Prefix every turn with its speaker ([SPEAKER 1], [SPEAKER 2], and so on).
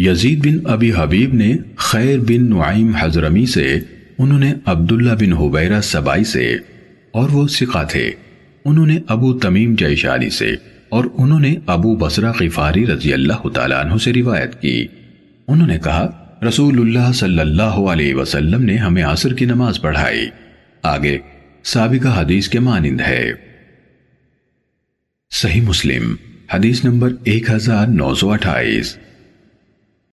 [SPEAKER 1] یزید بن ابی حبیب نے خیر بن نعیم حضرمی سے، انہوں نے عبداللہ بن حبیرہ سبائی سے، اور وہ سقہ تھے۔ انہوں نے ابو تمیم جیشانی سے، اور انہوں نے ابو بصرہ غفاری رضی اللہ تعالیٰ عنہ سے روایت کی۔ انہوں نے کہا رسول اللہ صلی اللہ علیہ وسلم نے ہمیں عصر کی نماز پڑھائی۔ آگے، سابقہ حدیث کے مانند ہے۔ صحیح مسلم، حدیث نمبر ایک ہزار نو سو اٹھائیس۔